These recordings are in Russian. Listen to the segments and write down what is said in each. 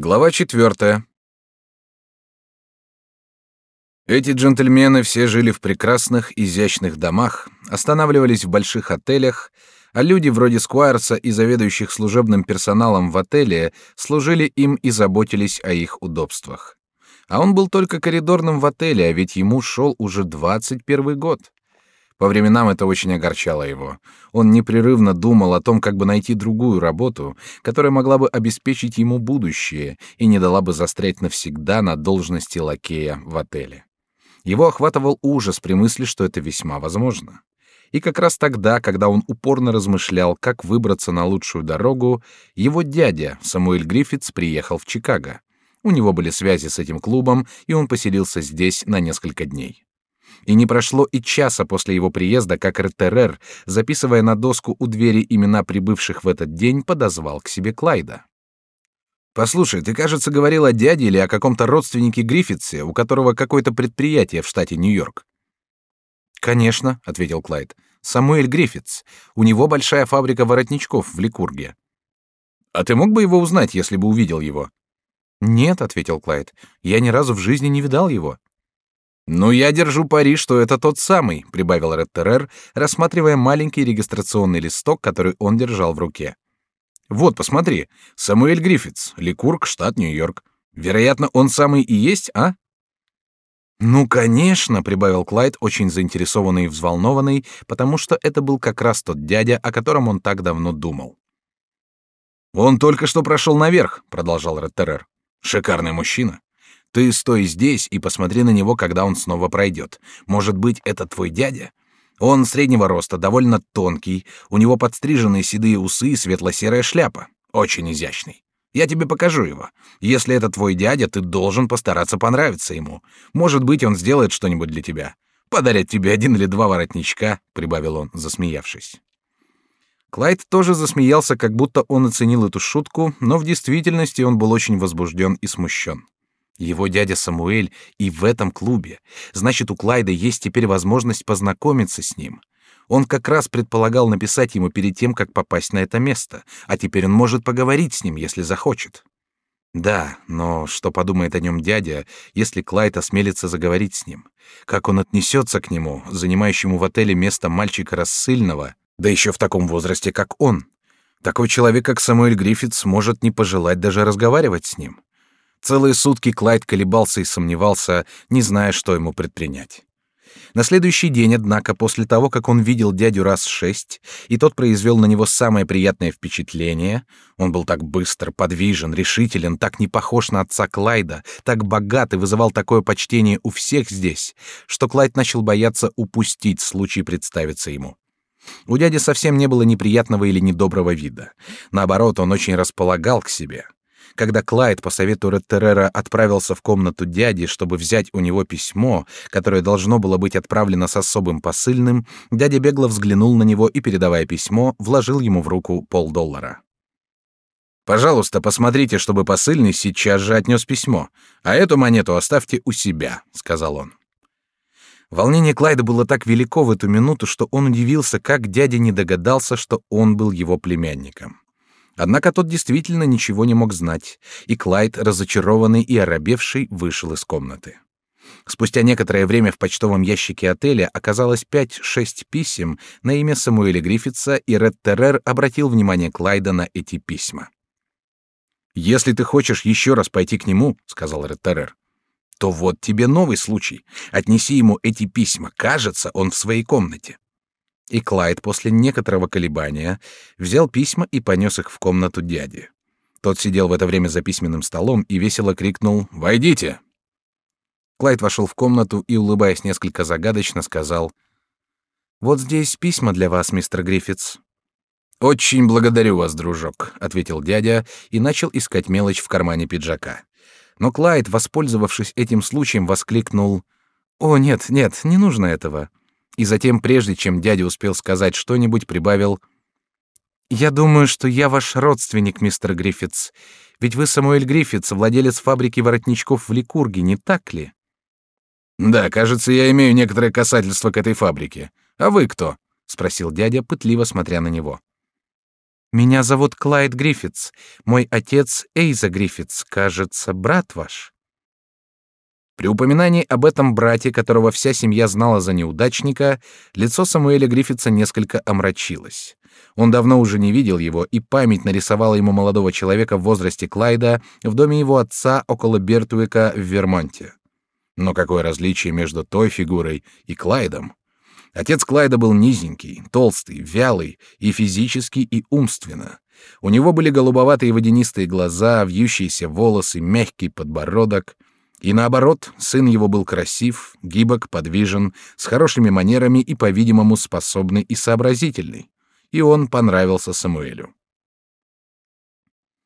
Глава четвертая. Эти джентльмены все жили в прекрасных, изящных домах, останавливались в больших отелях, а люди вроде Сквайрса и заведующих служебным персоналом в отеле служили им и заботились о их удобствах. А он был только коридорным в отеле, а ведь ему шел уже двадцать первый год. По временам это очень огорчало его. Он непрерывно думал о том, как бы найти другую работу, которая могла бы обеспечить ему будущее и не дала бы застрять навсегда на должности лакея в отеле. Его охватывал ужас при мысли, что это весьма возможно. И как раз тогда, когда он упорно размышлял, как выбраться на лучшую дорогу, его дядя, Самуэль Гриффитс, приехал в Чикаго. У него были связи с этим клубом, и он поселился здесь на несколько дней. И не прошло и часа после его приезда, как РТР, записывая на доску у двери имена прибывших в этот день, подозвал к себе Клайда. «Послушай, ты, кажется, говорил о дяде или о каком-то родственнике Гриффитсе, у которого какое-то предприятие в штате Нью-Йорк». «Конечно», — ответил Клайд. «Самуэль Гриффитс. У него большая фабрика воротничков в Ликурге». «А ты мог бы его узнать, если бы увидел его?» «Нет», — ответил Клайд. «Я ни разу в жизни не видал его». «Ну, я держу пари, что это тот самый», — прибавил Реттерер, рассматривая маленький регистрационный листок, который он держал в руке. «Вот, посмотри, Самуэль Гриффитс, Ликург, штат Нью-Йорк. Вероятно, он самый и есть, а?» «Ну, конечно», — прибавил Клайд, очень заинтересованный и взволнованный, потому что это был как раз тот дядя, о котором он так давно думал. «Он только что прошел наверх», — продолжал Реттерер. «Шикарный мужчина. Ты стой здесь и посмотри на него, когда он снова пройдет. Может быть, это твой дядя? Он среднего роста, довольно тонкий, у него подстриженные седые усы и светло-серая шляпа. Очень изящный. Я тебе покажу его. Если это твой дядя, ты должен постараться понравиться ему. Может быть, он сделает что-нибудь для тебя. Подарят тебе один или два воротничка, прибавил он, засмеявшись. Клайд тоже засмеялся, как будто он оценил эту шутку, но в действительности он был очень возбужден и смущен. Его дядя Самуэль и в этом клубе. Значит, у Клайда есть теперь возможность познакомиться с ним. Он как раз предполагал написать ему перед тем, как попасть на это место, а теперь он может поговорить с ним, если захочет. Да, но что подумает о нем дядя, если Клайд осмелится заговорить с ним? Как он отнесется к нему, занимающему в отеле место мальчика рассыльного, да еще в таком возрасте, как он? Такой человек, как Самуэль Гриффитс, может не пожелать даже разговаривать с ним. Целые сутки Клайд колебался и сомневался, не зная, что ему предпринять. На следующий день, однако, после того, как он видел дядю раз шесть, и тот произвел на него самое приятное впечатление, он был так быстр, подвижен, решителен, так не похож на отца Клайда, так богат и вызывал такое почтение у всех здесь, что Клайд начал бояться упустить случай представиться ему. У дяди совсем не было неприятного или недоброго вида. Наоборот, он очень располагал к себе. Когда Клайд по совету Реттерера отправился в комнату дяди, чтобы взять у него письмо, которое должно было быть отправлено с особым посыльным, дядя бегло взглянул на него и, передавая письмо, вложил ему в руку полдоллара. «Пожалуйста, посмотрите, чтобы посыльный сейчас же отнес письмо, а эту монету оставьте у себя», — сказал он. Волнение Клайда было так велико в эту минуту, что он удивился, как дядя не догадался, что он был его племянником. Однако тот действительно ничего не мог знать, и Клайд, разочарованный и оробевший, вышел из комнаты. Спустя некоторое время в почтовом ящике отеля оказалось пять-шесть писем на имя Самуэля Гриффитса, и Ред Террер обратил внимание Клайда на эти письма. «Если ты хочешь еще раз пойти к нему», — сказал Ред Террер, — «то вот тебе новый случай. Отнеси ему эти письма. Кажется, он в своей комнате». И Клайд после некоторого колебания взял письма и понес их в комнату дяди. Тот сидел в это время за письменным столом и весело крикнул «Войдите!». Клайд вошел в комнату и, улыбаясь несколько загадочно, сказал «Вот здесь письма для вас, мистер Гриффитс». «Очень благодарю вас, дружок», — ответил дядя и начал искать мелочь в кармане пиджака. Но Клайд, воспользовавшись этим случаем, воскликнул «О, нет, нет, не нужно этого и затем, прежде чем дядя успел сказать что-нибудь, прибавил «Я думаю, что я ваш родственник, мистер Гриффитс. Ведь вы Самуэль Гриффитс, владелец фабрики воротничков в Ликурге, не так ли?» «Да, кажется, я имею некоторое касательство к этой фабрике. А вы кто?» — спросил дядя, пытливо смотря на него. Меня зовут Клайд Гриффитс. Мой отец Эйза Гриффитс, кажется, брат ваш. При упоминании об этом брате, которого вся семья знала за неудачника, лицо Самуэля Гриффитса несколько омрачилось. Он давно уже не видел его, и память нарисовала ему молодого человека в возрасте Клайда в доме его отца около Бертуэка в Вермонте. Но какое различие между той фигурой и Клайдом? Отец Клайда был низенький, толстый, вялый и физически, и умственно. У него были голубоватые водянистые глаза, вьющиеся волосы, мягкий подбородок — и наоборот, сын его был красив, гибок, подвижен, с хорошими манерами и, по-видимому, способный и сообразительный. И он понравился Самуэлю.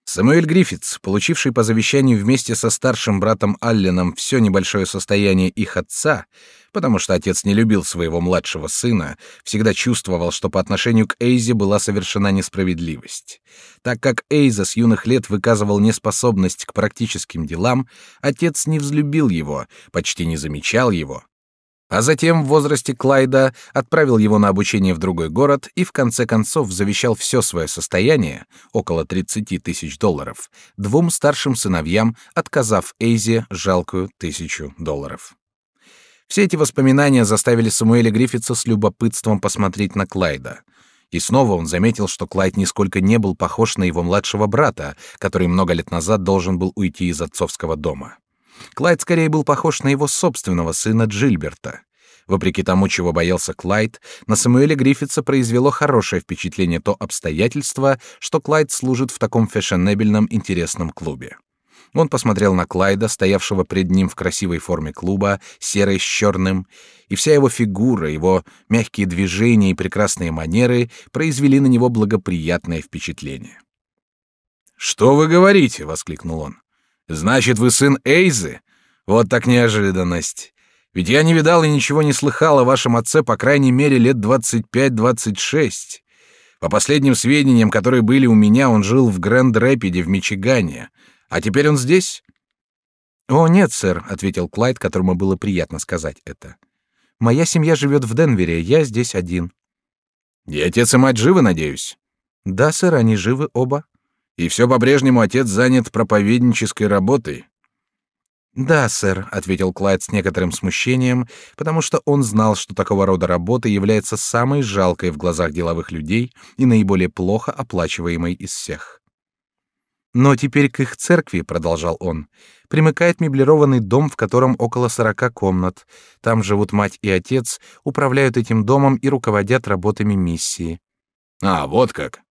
Самуэль Гриффитс, получивший по завещанию вместе со старшим братом Алленом все небольшое состояние их отца, потому что отец не любил своего младшего сына, всегда чувствовал, что по отношению к Эйзе была совершена несправедливость. Так как Эйза с юных лет выказывал неспособность к практическим делам, отец не взлюбил его, почти не замечал его, а затем в возрасте Клайда отправил его на обучение в другой город и в конце концов завещал все свое состояние, около 30 тысяч долларов, двум старшим сыновьям, отказав Эйзе жалкую тысячу долларов. Все эти воспоминания заставили Самуэля Гриффитса с любопытством посмотреть на Клайда. И снова он заметил, что Клайд нисколько не был похож на его младшего брата, который много лет назад должен был уйти из отцовского дома. Клайд скорее был похож на его собственного сына Джильберта. Вопреки тому, чего боялся Клайд, на Самуэля Гриффитса произвело хорошее впечатление то обстоятельство, что Клайд служит в таком фешенебельном интересном клубе. Он посмотрел на Клайда, стоявшего пред ним в красивой форме клуба, серой с черным, и вся его фигура, его мягкие движения и прекрасные манеры произвели на него благоприятное впечатление. «Что вы говорите?» — воскликнул он. Значит, вы сын Эйзы? Вот так неожиданность. Ведь я не видал и ничего не слыхал о вашем отце по крайней мере лет двадцать пять-двадцать шесть. По последним сведениям, которые были у меня, он жил в Грэнд-Рэпиде в Мичигане. А теперь он здесь? О, нет, сэр, ответил Клайд, которому было приятно сказать это. Моя семья живет в Денвере, я здесь один. И отец и мать живы, надеюсь? Да, сэр, они живы оба. И все по-прежнему отец занят проповеднической работой. Да, сэр, ответил Клайд с некоторым смущением, потому что он знал, что такого рода работа является самой жалкой в глазах деловых людей и наиболее плохо оплачиваемой из всех. Но теперь к их церкви, продолжал он, примыкает меблированный дом, в котором около сорока комнат. Там живут мать и отец, управляют этим домом и руководят работами миссии. А, вот как.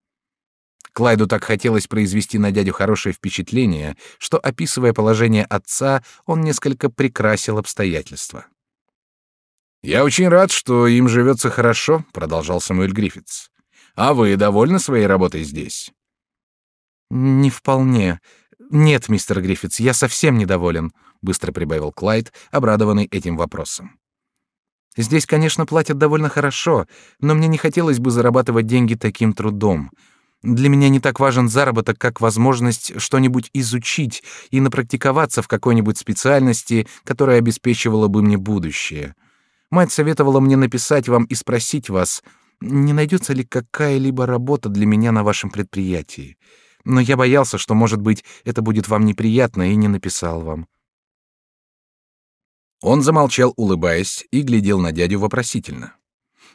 Клайду так хотелось произвести на дядю хорошее впечатление, что, описывая положение отца, он несколько прикрасил обстоятельства. «Я очень рад, что им живется хорошо», — продолжал Самуэль Гриффитс. «А вы довольны своей работой здесь?» «Не вполне. Нет, мистер Гриффитс, я совсем недоволен», — быстро прибавил Клайд, обрадованный этим вопросом. «Здесь, конечно, платят довольно хорошо, но мне не хотелось бы зарабатывать деньги таким трудом. Для меня не так важен заработок, как возможность что-нибудь изучить и напрактиковаться в какой-нибудь специальности, которая обеспечивала бы мне будущее. Мать советовала мне написать вам и спросить вас, не найдется ли какая-либо работа для меня на вашем предприятии. Но я боялся, что, может быть, это будет вам неприятно, и не написал вам. Он замолчал, улыбаясь, и глядел на дядю вопросительно.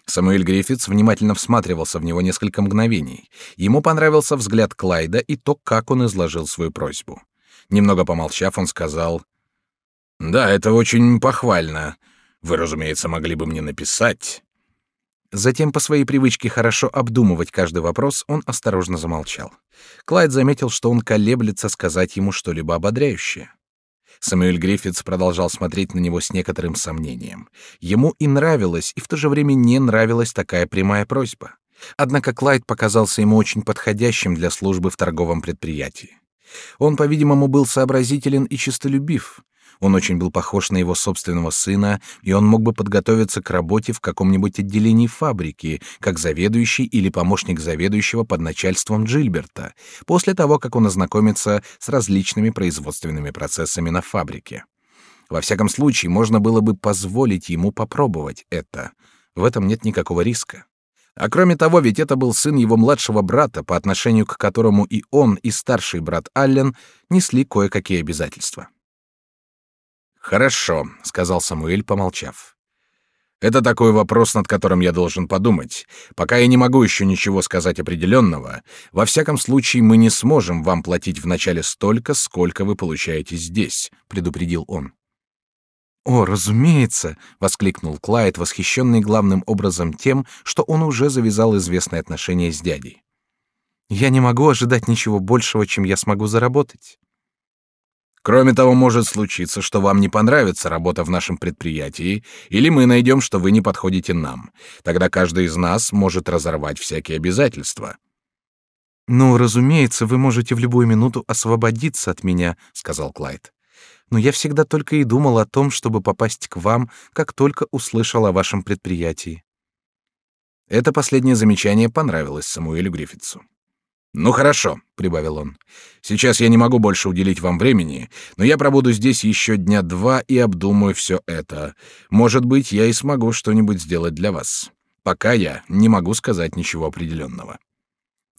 Самуэль Гриффитс внимательно всматривался в него несколько мгновений. Ему понравился взгляд Клайда и то, как он изложил свою просьбу. Немного помолчав, он сказал: "Да, это очень похвально. Вы, разумеется, могли бы мне написать". Затем, по своей привычке хорошо обдумывать каждый вопрос, он осторожно замолчал. Клайд заметил, что он колеблется сказать ему что-либо ободряющее. Самуэль Гриффитс продолжал смотреть на него с некоторым сомнением. Ему и нравилась, и в то же время не нравилась такая прямая просьба. Однако Клайд показался ему очень подходящим для службы в торговом предприятии. Он, по-видимому, был сообразителен и честолюбив. Он очень был похож на его собственного сына, и он мог бы подготовиться к работе в каком-нибудь отделении фабрики, как заведующий или помощник заведующего под начальством Джильберта, после того, как он ознакомится с различными производственными процессами на фабрике. Во всяком случае, можно было бы позволить ему попробовать это. В этом нет никакого риска. А кроме того, ведь это был сын его младшего брата, по отношению к которому и он, и старший брат Аллен несли кое-какие обязательства. «Хорошо», — сказал Самуэль, помолчав. «Это такой вопрос, над которым я должен подумать. Пока я не могу еще ничего сказать определенного, во всяком случае мы не сможем вам платить вначале столько, сколько вы получаете здесь», — предупредил он. «О, разумеется!» — воскликнул Клайд, восхищенный главным образом тем, что он уже завязал известные отношения с дядей. «Я не могу ожидать ничего большего, чем я смогу заработать». Кроме того, может случиться, что вам не понравится работа в нашем предприятии, или мы найдем, что вы не подходите нам. Тогда каждый из нас может разорвать всякие обязательства. «Ну, разумеется, вы можете в любую минуту освободиться от меня», — сказал Клайд но я всегда только и думал о том, чтобы попасть к вам, как только услышал о вашем предприятии. Это последнее замечание понравилось Самуэлю Гриффитсу. Ну хорошо, прибавил он. Сейчас я не могу больше уделить вам времени, но я пробуду здесь еще дня два и обдумаю все это. Может быть, я и смогу что-нибудь сделать для вас. Пока я не могу сказать ничего определенного.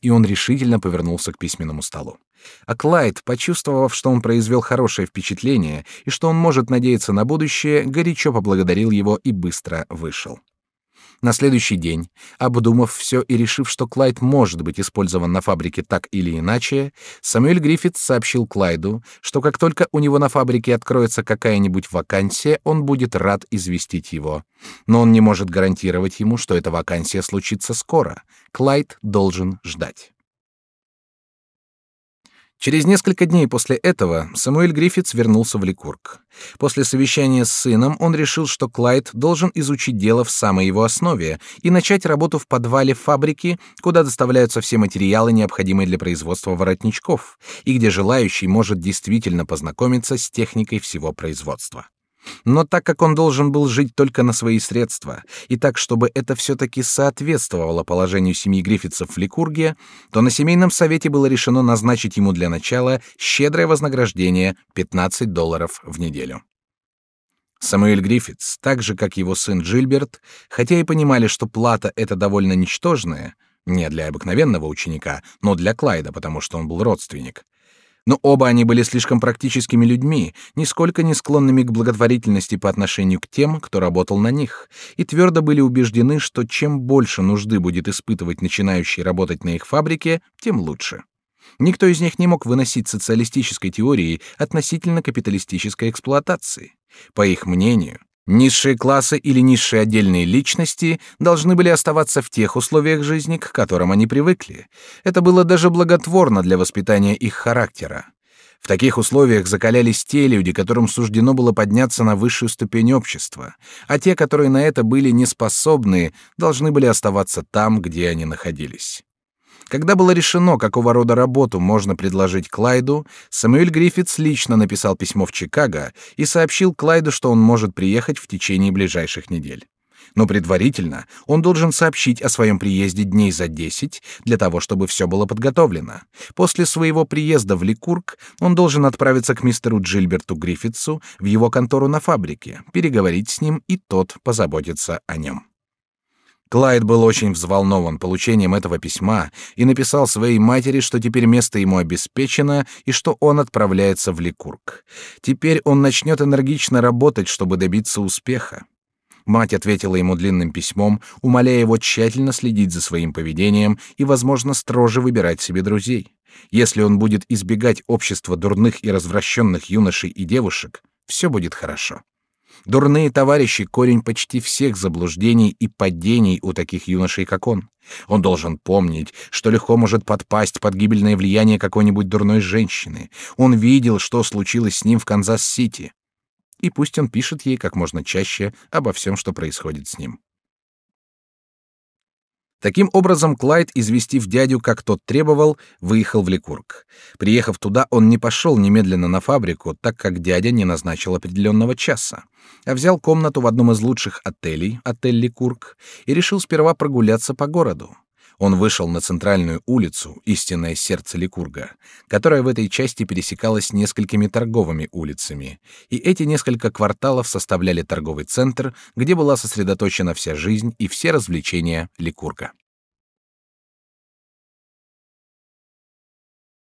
И он решительно повернулся к письменному столу. А Клайд, почувствовав, что он произвел хорошее впечатление и что он может надеяться на будущее, горячо поблагодарил его и быстро вышел. На следующий день, обдумав все и решив, что Клайд может быть использован на фабрике так или иначе, Самуэль Гриффит сообщил Клайду, что как только у него на фабрике откроется какая-нибудь вакансия, он будет рад известить его. Но он не может гарантировать ему, что эта вакансия случится скоро. Клайд должен ждать. Через несколько дней после этого Самуэль Гриффитс вернулся в Ликург. После совещания с сыном он решил, что Клайд должен изучить дело в самой его основе и начать работу в подвале фабрики, куда доставляются все материалы, необходимые для производства воротничков, и где желающий может действительно познакомиться с техникой всего производства. Но так как он должен был жить только на свои средства, и так, чтобы это все-таки соответствовало положению семьи Гриффитсов в Ликурге, то на семейном совете было решено назначить ему для начала щедрое вознаграждение 15 долларов в неделю. Самуэль Гриффитс, так же как его сын Джильберт, хотя и понимали, что плата это довольно ничтожная, не для обыкновенного ученика, но для Клайда, потому что он был родственник, но оба они были слишком практическими людьми, нисколько не склонными к благотворительности по отношению к тем, кто работал на них, и твердо были убеждены, что чем больше нужды будет испытывать начинающий работать на их фабрике, тем лучше. Никто из них не мог выносить социалистической теории относительно капиталистической эксплуатации. По их мнению, Низшие классы или низшие отдельные личности должны были оставаться в тех условиях жизни, к которым они привыкли. Это было даже благотворно для воспитания их характера. В таких условиях закалялись те люди, которым суждено было подняться на высшую ступень общества, а те, которые на это были неспособны, должны были оставаться там, где они находились. Когда было решено, какого рода работу можно предложить Клайду, Самуэль Гриффитс лично написал письмо в Чикаго и сообщил Клайду, что он может приехать в течение ближайших недель. Но предварительно он должен сообщить о своем приезде дней за десять для того, чтобы все было подготовлено. После своего приезда в Ликург он должен отправиться к мистеру Джильберту Гриффитсу в его контору на фабрике, переговорить с ним, и тот позаботится о нем. Клайд был очень взволнован получением этого письма и написал своей матери, что теперь место ему обеспечено и что он отправляется в Ликург. Теперь он начнет энергично работать, чтобы добиться успеха. Мать ответила ему длинным письмом, умоляя его тщательно следить за своим поведением и, возможно, строже выбирать себе друзей. Если он будет избегать общества дурных и развращенных юношей и девушек, все будет хорошо. Дурные товарищи — корень почти всех заблуждений и падений у таких юношей, как он. Он должен помнить, что легко может подпасть под гибельное влияние какой-нибудь дурной женщины. Он видел, что случилось с ним в Канзас-Сити. И пусть он пишет ей как можно чаще обо всем, что происходит с ним. Таким образом, Клайд, известив дядю, как тот требовал, выехал в Ликург. Приехав туда, он не пошел немедленно на фабрику, так как дядя не назначил определенного часа, а взял комнату в одном из лучших отелей, отель Ликург, и решил сперва прогуляться по городу. Он вышел на центральную улицу, истинное сердце Ликурга, которая в этой части пересекалась несколькими торговыми улицами, и эти несколько кварталов составляли торговый центр, где была сосредоточена вся жизнь и все развлечения Ликурга.